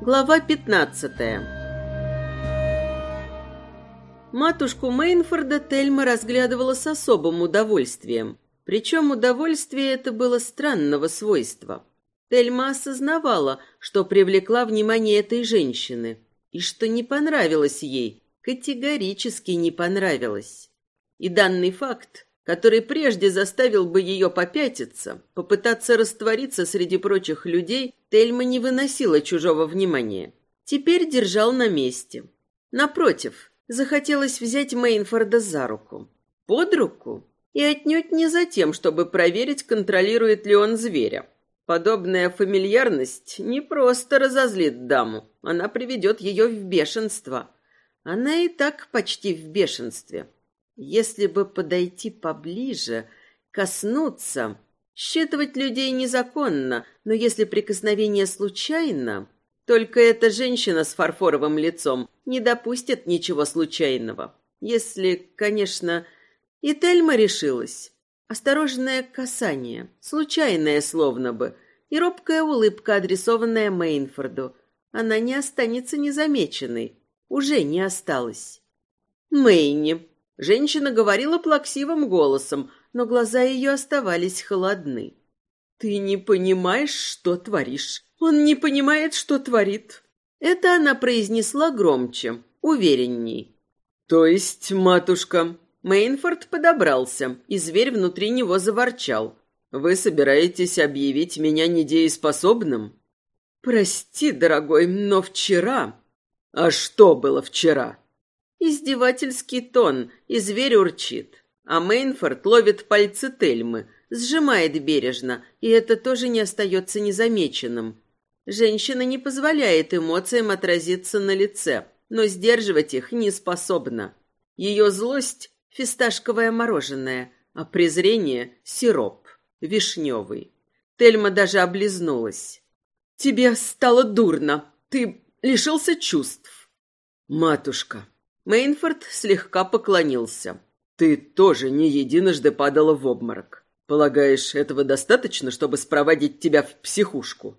Глава 15 Матушку Мейнфорда Тельма разглядывала с особым удовольствием. Причем удовольствие это было странного свойства. Тельма осознавала, что привлекла внимание этой женщины, и что не понравилось ей, категорически не понравилось. И данный факт, который прежде заставил бы ее попятиться, попытаться раствориться среди прочих людей, Тельма не выносила чужого внимания. Теперь держал на месте. Напротив, захотелось взять Мейнфорда за руку. Под руку? И отнюдь не за тем, чтобы проверить, контролирует ли он зверя. Подобная фамильярность не просто разозлит даму, она приведет ее в бешенство. Она и так почти в бешенстве. Если бы подойти поближе, коснуться, Считывать людей незаконно, но если прикосновение случайно, только эта женщина с фарфоровым лицом не допустит ничего случайного. Если, конечно, и Тельма решилась. Осторожное касание, случайное словно бы, и робкая улыбка, адресованная Мейнфорду. Она не останется незамеченной. Уже не осталась. «Мэйни», — женщина говорила плаксивым голосом, но глаза ее оставались холодны. «Ты не понимаешь, что творишь. Он не понимает, что творит». Это она произнесла громче, уверенней. «То есть, матушка...» Мейнфорд подобрался, и зверь внутри него заворчал. «Вы собираетесь объявить меня недееспособным?» «Прости, дорогой, но вчера...» «А что было вчера?» Издевательский тон, и зверь урчит. А Мейнфорд ловит пальцы Тельмы, сжимает бережно, и это тоже не остается незамеченным. Женщина не позволяет эмоциям отразиться на лице, но сдерживать их не способна. Ее злость – фисташковое мороженое, а презрение – сироп, вишневый. Тельма даже облизнулась. «Тебе стало дурно. Ты лишился чувств». «Матушка». Мейнфорд слегка поклонился. Ты тоже не единожды падала в обморок. Полагаешь, этого достаточно, чтобы спроводить тебя в психушку?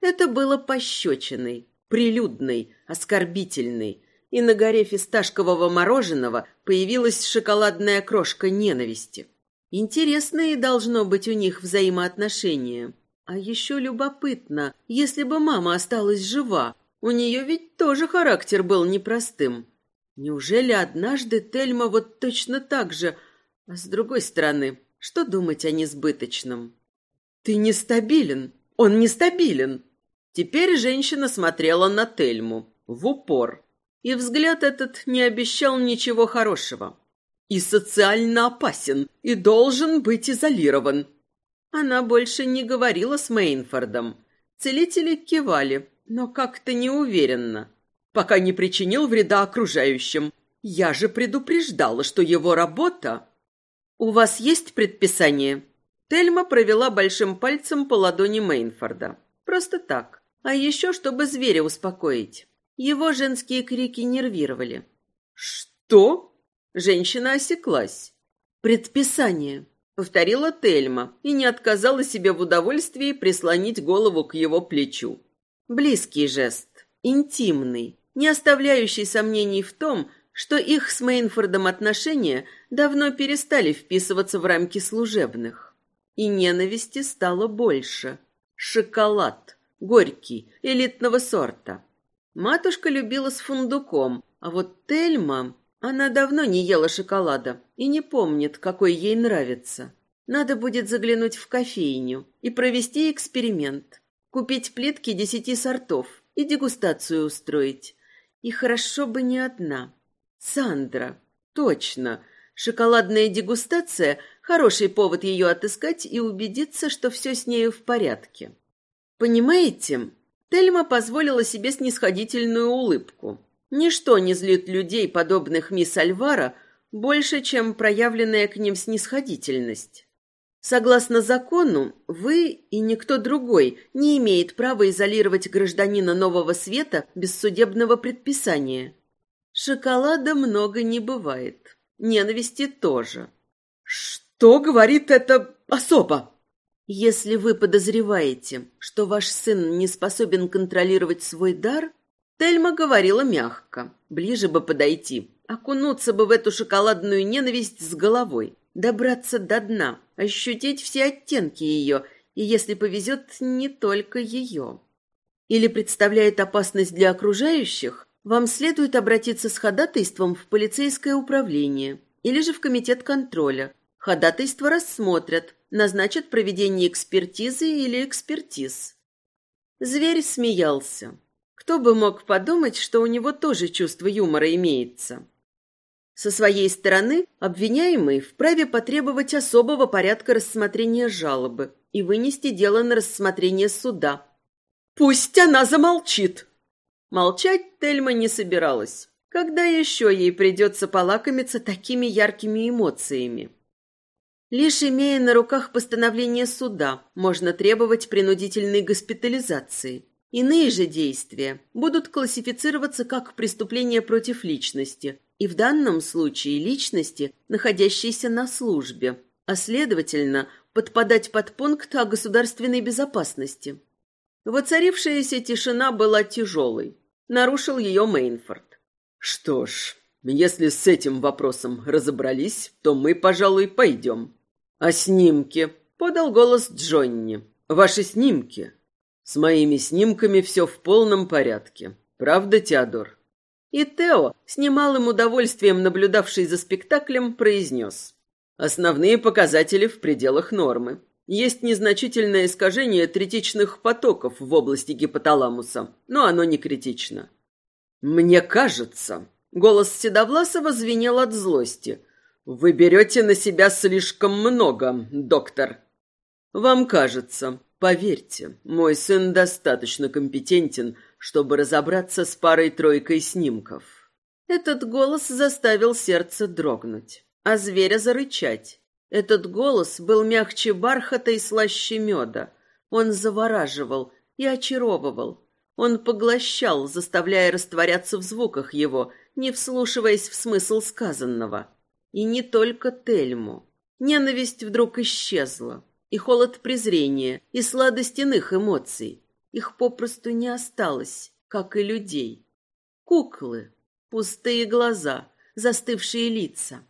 Это было пощечиной, прилюдной, оскорбительной, и на горе фисташкового мороженого появилась шоколадная крошка ненависти. Интересные должно быть у них взаимоотношения. А еще любопытно, если бы мама осталась жива, у нее ведь тоже характер был непростым. Неужели однажды Тельма вот точно так же... А с другой стороны, что думать о несбыточном? Ты нестабилен. Он нестабилен. Теперь женщина смотрела на Тельму в упор. И взгляд этот не обещал ничего хорошего. И социально опасен, и должен быть изолирован. Она больше не говорила с Мейнфордом. Целители кивали, но как-то неуверенно пока не причинил вреда окружающим. Я же предупреждала, что его работа... У вас есть предписание? Тельма провела большим пальцем по ладони Мейнфорда. Просто так. А еще, чтобы зверя успокоить. Его женские крики нервировали. «Что?» Женщина осеклась. «Предписание», — повторила Тельма и не отказала себе в удовольствии прислонить голову к его плечу. Близкий жест, интимный, не оставляющий сомнений в том, что их с Мейнфордом отношения давно перестали вписываться в рамки служебных. И ненависти стало больше. Шоколад, горький, элитного сорта. Матушка любила с фундуком, а вот Тельма... Она давно не ела шоколада и не помнит, какой ей нравится. Надо будет заглянуть в кофейню и провести эксперимент. Купить плитки десяти сортов и дегустацию устроить. И хорошо бы не одна. Сандра. Точно. Шоколадная дегустация – хороший повод ее отыскать и убедиться, что все с нею в порядке. Понимаете, Тельма позволила себе снисходительную улыбку. Ничто не злит людей, подобных мисс Альвара, больше, чем проявленная к ним снисходительность. Согласно закону, вы и никто другой не имеет права изолировать гражданина Нового Света без судебного предписания. Шоколада много не бывает. Ненависти тоже. Что? Говорит это особо? Если вы подозреваете, что ваш сын не способен контролировать свой дар, Тельма говорила мягко, ближе бы подойти, окунуться бы в эту шоколадную ненависть с головой, добраться до дна, ощутить все оттенки ее, и, если повезет, не только ее. Или представляет опасность для окружающих, вам следует обратиться с ходатайством в полицейское управление или же в комитет контроля. Ходатайство рассмотрят, назначат проведение экспертизы или экспертиз. Зверь смеялся. Кто бы мог подумать, что у него тоже чувство юмора имеется. Со своей стороны обвиняемый вправе потребовать особого порядка рассмотрения жалобы и вынести дело на рассмотрение суда. «Пусть она замолчит!» Молчать Тельма не собиралась. Когда еще ей придется полакомиться такими яркими эмоциями? Лишь имея на руках постановление суда, можно требовать принудительной госпитализации. Иные же действия будут классифицироваться как преступления против личности, и в данном случае личности, находящейся на службе, а следовательно, подпадать под пункт о государственной безопасности. Воцарившаяся тишина была тяжелой. Нарушил ее Мейнфорд. Что ж, если с этим вопросом разобрались, то мы, пожалуй, пойдем. А снимки? Подал голос Джонни. Ваши снимки? С моими снимками все в полном порядке. Правда, Теодор? И Тео, с немалым удовольствием наблюдавший за спектаклем, произнес. Основные показатели в пределах нормы. Есть незначительное искажение третичных потоков в области гипоталамуса, но оно не критично. Мне кажется, голос Седовласова звенел от злости. Вы берете на себя слишком много, доктор. Вам кажется. Поверьте, мой сын достаточно компетентен, чтобы разобраться с парой-тройкой снимков. Этот голос заставил сердце дрогнуть, а зверя зарычать. Этот голос был мягче бархата и слаще меда. Он завораживал и очаровывал. Он поглощал, заставляя растворяться в звуках его, не вслушиваясь в смысл сказанного. И не только Тельму. Ненависть вдруг исчезла, и холод презрения, и сладость иных эмоций. Их попросту не осталось, как и людей. Куклы, пустые глаза, застывшие лица.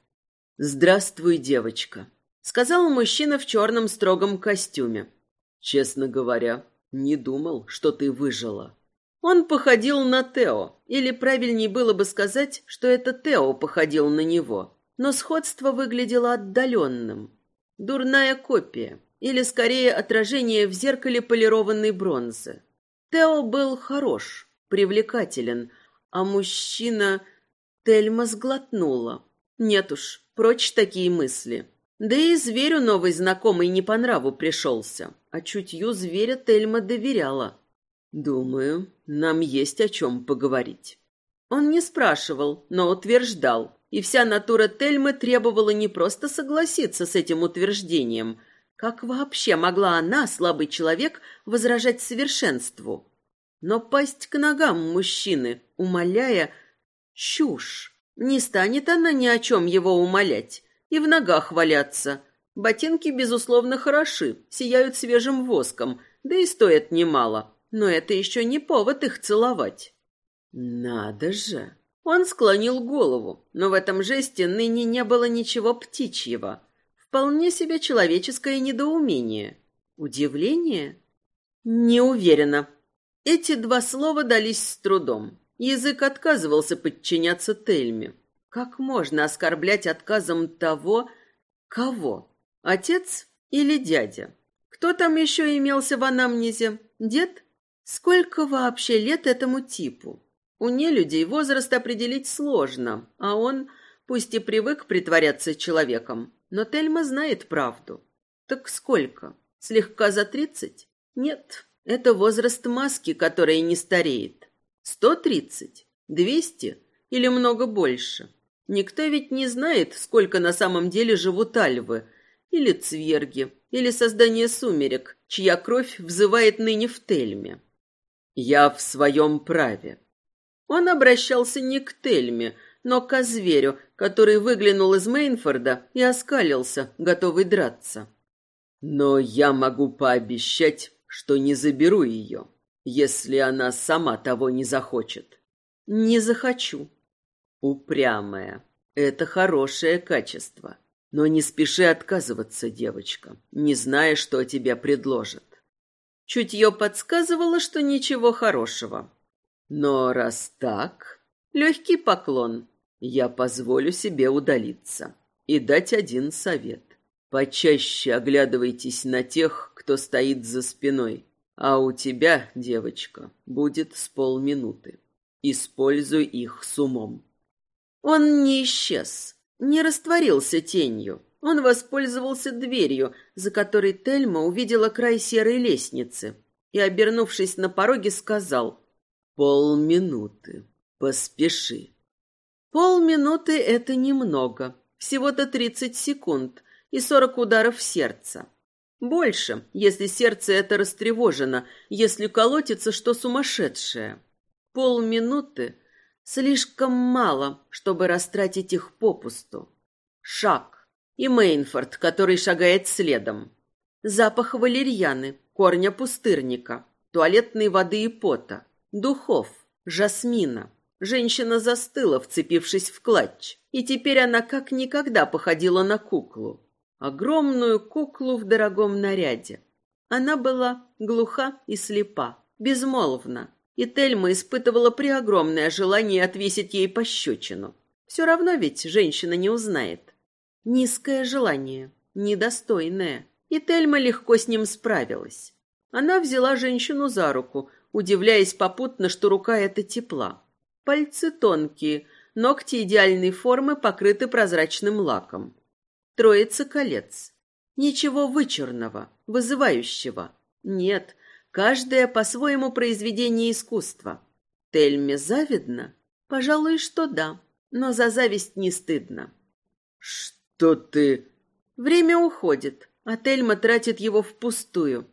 «Здравствуй, девочка», — сказал мужчина в черном строгом костюме. «Честно говоря, не думал, что ты выжила». Он походил на Тео, или правильнее было бы сказать, что это Тео походил на него, но сходство выглядело отдаленным. Дурная копия, или скорее отражение в зеркале полированной бронзы. Тео был хорош, привлекателен, а мужчина... Тельма сглотнула. Нет уж, прочь такие мысли. Да и зверю новый знакомый не по нраву пришелся, а чутью зверя Тельма доверяла. «Думаю, нам есть о чем поговорить». Он не спрашивал, но утверждал, и вся натура Тельмы требовала не просто согласиться с этим утверждением. Как вообще могла она, слабый человек, возражать совершенству? Но пасть к ногам мужчины, умоляя... Чушь! Не станет она ни о чем его умолять и в ногах валяться. Ботинки, безусловно, хороши, сияют свежим воском, да и стоят немало. Но это еще не повод их целовать. Надо же! Он склонил голову, но в этом жесте ныне не было ничего птичьего. Вполне себе человеческое недоумение. Удивление? Не уверена. Эти два слова дались с трудом. Язык отказывался подчиняться Тельме. Как можно оскорблять отказом того, кого? Отец или дядя? Кто там еще имелся в анамнезе? Дед? Сколько вообще лет этому типу? У нелюдей возраст определить сложно, а он, пусть и привык притворяться человеком, но Тельма знает правду. Так сколько? Слегка за тридцать? Нет, это возраст маски, которая не стареет. Сто тридцать? Двести? Или много больше? Никто ведь не знает, сколько на самом деле живут альвы, или цверги, или создание сумерек, чья кровь взывает ныне в Тельме. Я в своем праве. Он обращался не к Тельме, но ко зверю, который выглянул из Мейнфорда и оскалился, готовый драться. Но я могу пообещать, что не заберу ее, если она сама того не захочет. Не захочу. Упрямая. Это хорошее качество. Но не спеши отказываться, девочка, не зная, что тебе предложат. Чутье подсказывало, что ничего хорошего. Но раз так... Легкий поклон. Я позволю себе удалиться и дать один совет. Почаще оглядывайтесь на тех, кто стоит за спиной. А у тебя, девочка, будет с полминуты. Используй их с умом. Он не исчез, не растворился тенью. Он воспользовался дверью, за которой Тельма увидела край серой лестницы, и, обернувшись на пороге, сказал «Полминуты. Поспеши». Полминуты — это немного, всего-то тридцать секунд и сорок ударов сердца. Больше, если сердце это растревожено, если колотится что сумасшедшее. Полминуты слишком мало, чтобы растратить их попусту. Шаг. И Мейнфорд, который шагает следом. Запах валерьяны, корня пустырника, туалетной воды и пота, духов, жасмина. Женщина застыла, вцепившись в клатч, и теперь она как никогда походила на куклу. Огромную куклу в дорогом наряде. Она была глуха и слепа, безмолвна, и Тельма испытывала преогромное желание отвесить ей пощечину. Все равно ведь женщина не узнает. Низкое желание, недостойное, и Тельма легко с ним справилась. Она взяла женщину за руку, удивляясь попутно, что рука эта тепла. Пальцы тонкие, ногти идеальной формы покрыты прозрачным лаком. Троица колец. Ничего вычурного, вызывающего. Нет, каждое по-своему произведение искусства. Тельме завидно? Пожалуй, что да, но за зависть не стыдно. Что ты... Время уходит, а Тельма тратит его впустую.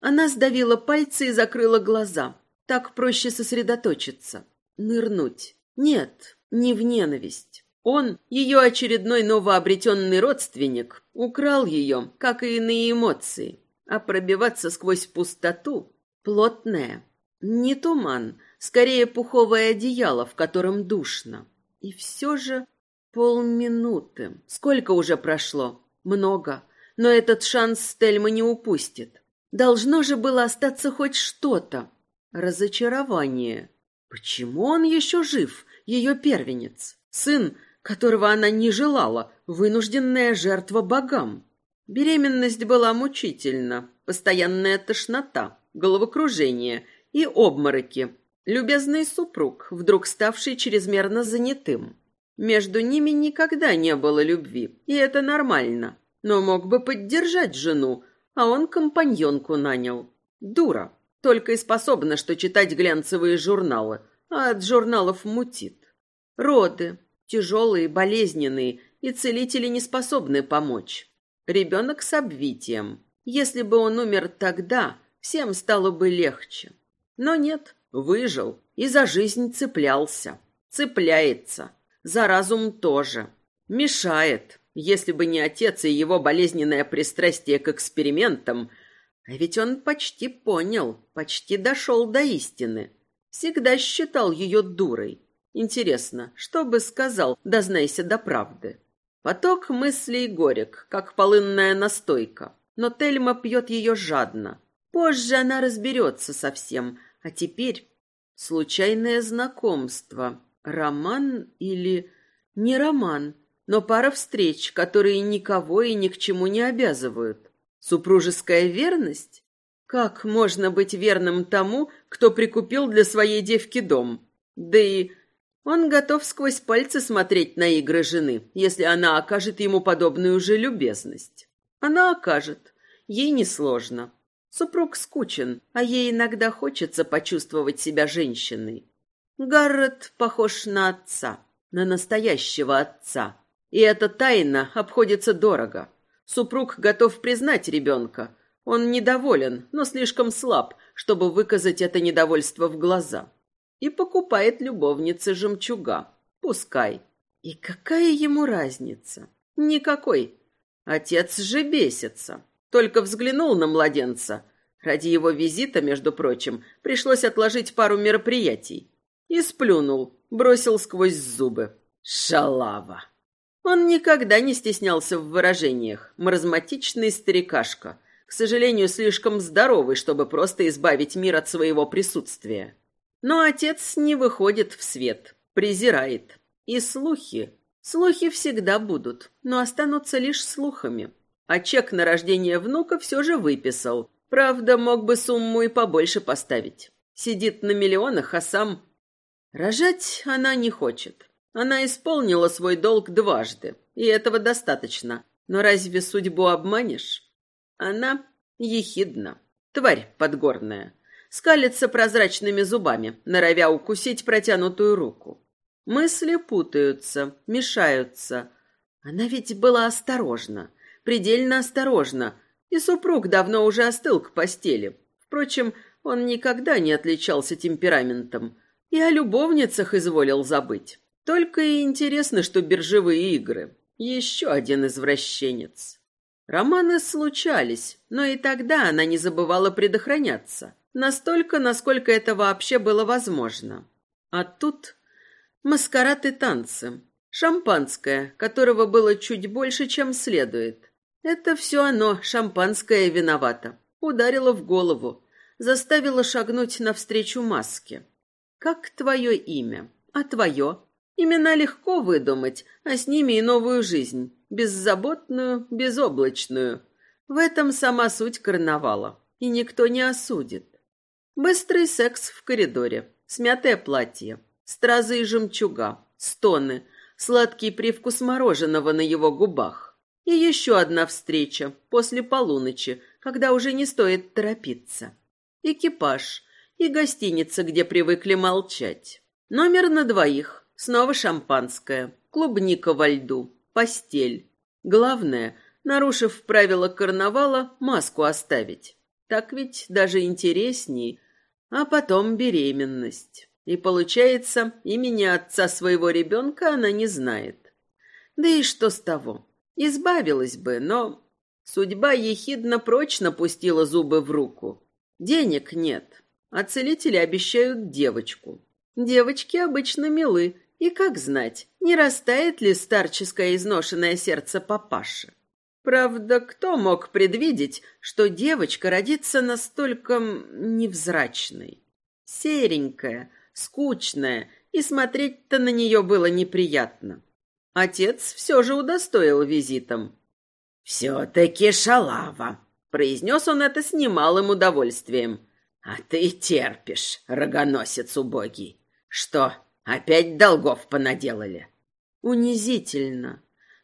Она сдавила пальцы и закрыла глаза. Так проще сосредоточиться. Нырнуть. Нет, не в ненависть. Он, ее очередной новообретенный родственник, украл ее, как и иные эмоции. А пробиваться сквозь пустоту — плотное. Не туман, скорее пуховое одеяло, в котором душно. И все же полминуты. Сколько уже прошло? Много. Но этот шанс Стельма не упустит. Должно же было остаться хоть что-то. Разочарование. Почему он еще жив, ее первенец? Сын, которого она не желала, вынужденная жертва богам. Беременность была мучительна, постоянная тошнота, головокружение и обмороки. Любезный супруг, вдруг ставший чрезмерно занятым. Между ними никогда не было любви, и это нормально. Но мог бы поддержать жену, а он компаньонку нанял. Дура, только и способна, что читать глянцевые журналы, а от журналов мутит. Роды, тяжелые, болезненные, и целители не способны помочь. Ребенок с обвитием. Если бы он умер тогда, всем стало бы легче. Но нет, выжил и за жизнь цеплялся. Цепляется. За разум тоже. Мешает. Если бы не отец и его болезненное пристрастие к экспериментам, а ведь он почти понял, почти дошел до истины. Всегда считал ее дурой. Интересно, что бы сказал, дознайся до правды. Поток мыслей горек, как полынная настойка, но Тельма пьет ее жадно. Позже она разберется со всем, а теперь случайное знакомство. Роман или... Не роман, но пара встреч, которые никого и ни к чему не обязывают. Супружеская верность? Как можно быть верным тому, кто прикупил для своей девки дом? Да и он готов сквозь пальцы смотреть на игры жены, если она окажет ему подобную же любезность. Она окажет. Ей несложно. Супруг скучен, а ей иногда хочется почувствовать себя женщиной. Гаррет похож на отца, на настоящего отца. И эта тайна обходится дорого. Супруг готов признать ребенка. Он недоволен, но слишком слаб, чтобы выказать это недовольство в глаза и покупает любовнице жемчуга. Пускай. И какая ему разница? Никакой. Отец же бесится. Только взглянул на младенца. Ради его визита, между прочим, пришлось отложить пару мероприятий. И сплюнул, бросил сквозь зубы. Шалава. Он никогда не стеснялся в выражениях. Маразматичный старикашка. К сожалению, слишком здоровый, чтобы просто избавить мир от своего присутствия. Но отец не выходит в свет, презирает. И слухи. Слухи всегда будут, но останутся лишь слухами. А чек на рождение внука все же выписал. Правда, мог бы сумму и побольше поставить. Сидит на миллионах, а сам... Рожать она не хочет. Она исполнила свой долг дважды, и этого достаточно. Но разве судьбу обманешь? Она ехидна, тварь подгорная. Скалится прозрачными зубами, норовя укусить протянутую руку. Мысли путаются, мешаются. Она ведь была осторожна, предельно осторожна, и супруг давно уже остыл к постели. Впрочем, он никогда не отличался темпераментом и о любовницах изволил забыть. Только и интересно, что биржевые игры. Еще один извращенец. Романы случались, но и тогда она не забывала предохраняться. Настолько, насколько это вообще было возможно. А тут Маскарад и танцы. Шампанское, которого было чуть больше, чем следует. Это все оно, шампанское, виновато. Ударило в голову, заставило шагнуть навстречу маске. Как твое имя? А твое? Имена легко выдумать, а с ними и новую жизнь. Беззаботную, безоблачную. В этом сама суть карнавала. И никто не осудит. Быстрый секс в коридоре. Смятое платье стразы и жемчуга, стоны, сладкий привкус мороженого на его губах. И еще одна встреча после полуночи, когда уже не стоит торопиться. Экипаж и гостиница, где привыкли молчать. Номер на двоих, снова шампанское, клубника во льду, постель. Главное, нарушив правила карнавала, маску оставить. Так ведь даже интересней. А потом беременность. И получается, имени отца своего ребенка она не знает. Да и что с того? Избавилась бы, но судьба ехидно прочно пустила зубы в руку. Денег нет, а целители обещают девочку. Девочки обычно милы, и как знать, не растает ли старческое изношенное сердце папаши. Правда, кто мог предвидеть, что девочка родится настолько невзрачной? Серенькая, скучная, и смотреть-то на нее было неприятно. Отец все же удостоил визитом. «Все-таки шалава», — произнес он это с немалым удовольствием. «А ты терпишь, рогоносец убогий. Что, опять долгов понаделали?» Унизительно.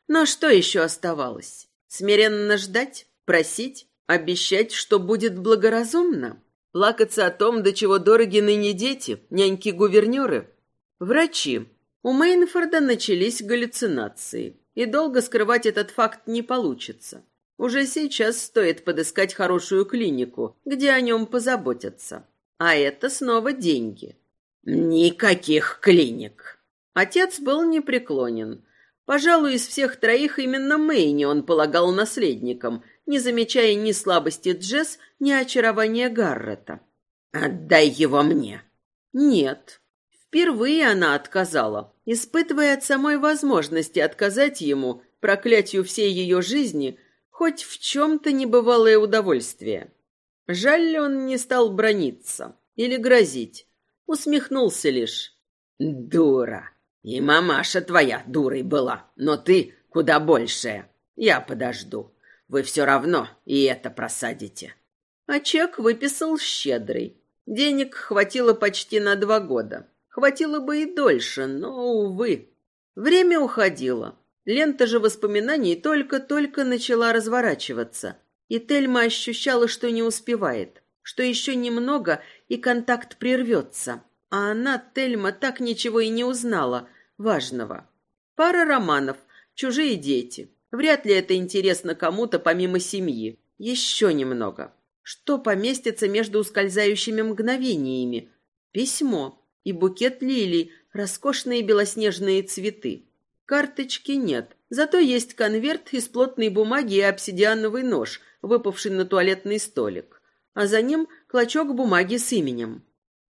Но что еще оставалось? Смиренно ждать, просить, обещать, что будет благоразумно? Плакаться о том, до чего дороги ныне дети, няньки-гувернеры. Врачи. У Мейнфорда начались галлюцинации, и долго скрывать этот факт не получится. Уже сейчас стоит подыскать хорошую клинику, где о нем позаботятся. А это снова деньги. Никаких клиник. Отец был непреклонен. Пожалуй, из всех троих именно Мэйни он полагал наследником – не замечая ни слабости Джесс, ни очарования Гаррета. «Отдай его мне!» «Нет». Впервые она отказала, испытывая от самой возможности отказать ему, проклятию всей ее жизни, хоть в чем-то небывалое удовольствие. Жаль ли он не стал брониться или грозить, усмехнулся лишь. «Дура! И мамаша твоя дурой была, но ты куда большая. Я подожду». Вы все равно и это просадите. А чек выписал щедрый. Денег хватило почти на два года. Хватило бы и дольше, но, увы. Время уходило. Лента же воспоминаний только-только начала разворачиваться. И Тельма ощущала, что не успевает, что еще немного, и контакт прервется. А она, Тельма, так ничего и не узнала важного. Пара романов, чужие дети, Вряд ли это интересно кому-то помимо семьи. Еще немного. Что поместится между ускользающими мгновениями? Письмо и букет лилий, роскошные белоснежные цветы. Карточки нет, зато есть конверт из плотной бумаги и обсидиановый нож, выпавший на туалетный столик, а за ним клочок бумаги с именем.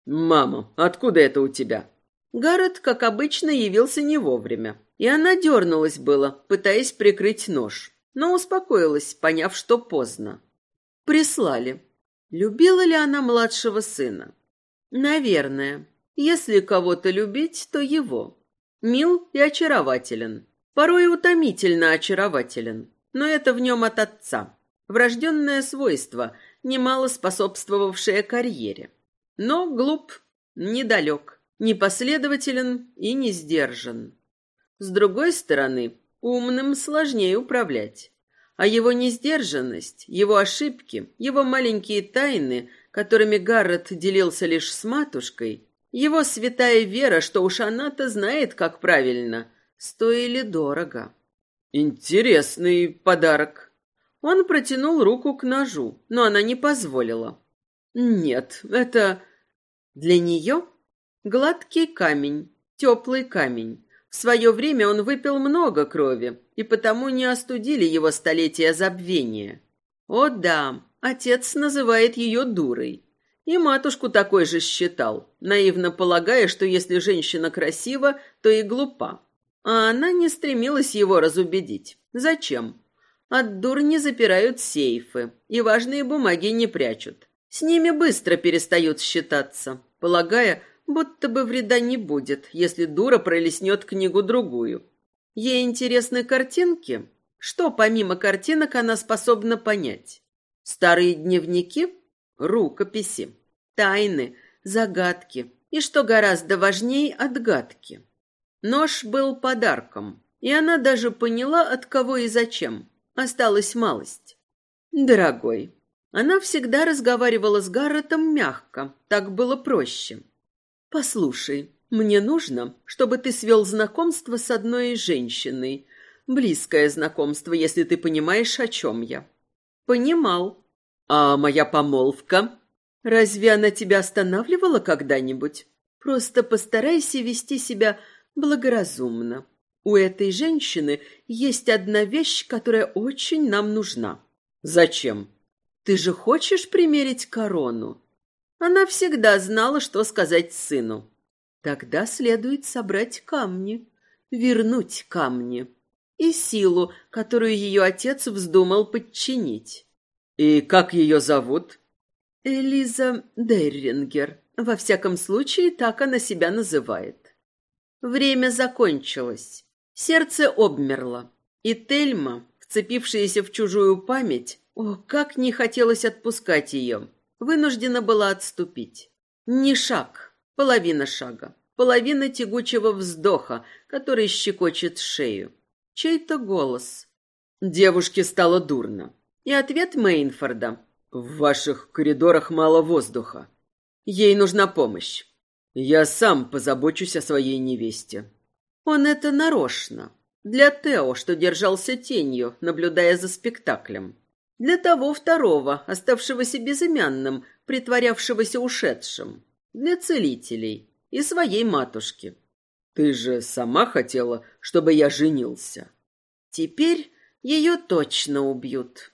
«Мама, откуда это у тебя?» Гаррет, как обычно, явился не вовремя, и она дернулась было, пытаясь прикрыть нож, но успокоилась, поняв, что поздно. Прислали. Любила ли она младшего сына? Наверное. Если кого-то любить, то его. Мил и очарователен. Порой утомительно очарователен. Но это в нем от отца. Врожденное свойство, немало способствовавшее карьере. Но глуп, недалек, непоследователен и не сдержан. С другой стороны, умным сложнее управлять. А его несдержанность, его ошибки, его маленькие тайны, которыми Гаррет делился лишь с матушкой, его святая вера, что уж она-то знает, как правильно, стоили дорого. Интересный подарок. Он протянул руку к ножу, но она не позволила. Нет, это для нее гладкий камень, теплый камень. В свое время он выпил много крови, и потому не остудили его столетия забвения. О да, отец называет ее дурой. И матушку такой же считал, наивно полагая, что если женщина красива, то и глупа. А она не стремилась его разубедить. Зачем? От дур не запирают сейфы, и важные бумаги не прячут. С ними быстро перестают считаться, полагая, будто бы вреда не будет, если дура пролистнет книгу-другую. Ей интересны картинки? Что помимо картинок она способна понять? Старые дневники? Рукописи. Тайны, загадки. И что гораздо важнее, отгадки. Нож был подарком, и она даже поняла, от кого и зачем. Осталась малость. «Дорогой». Она всегда разговаривала с Гарретом мягко, так было проще. «Послушай, мне нужно, чтобы ты свел знакомство с одной женщиной. Близкое знакомство, если ты понимаешь, о чем я». «Понимал». «А моя помолвка?» «Разве она тебя останавливала когда-нибудь? Просто постарайся вести себя благоразумно. У этой женщины есть одна вещь, которая очень нам нужна». «Зачем?» «Ты же хочешь примерить корону?» Она всегда знала, что сказать сыну. Тогда следует собрать камни, вернуть камни и силу, которую ее отец вздумал подчинить. И как ее зовут? Элиза Деррингер. Во всяком случае, так она себя называет. Время закончилось. Сердце обмерло. И Тельма, вцепившаяся в чужую память, о, как не хотелось отпускать ее, вынуждена была отступить. Не шаг, половина шага, половина тягучего вздоха, который щекочет шею. Чей-то голос. Девушке стало дурно. И ответ Мейнфорда. В ваших коридорах мало воздуха. Ей нужна помощь. Я сам позабочусь о своей невесте. Он это нарочно. Для Тео, что держался тенью, наблюдая за спектаклем. Для того второго, оставшегося безымянным, притворявшегося ушедшим. Для целителей и своей матушки. Ты же сама хотела, чтобы я женился. Теперь ее точно убьют.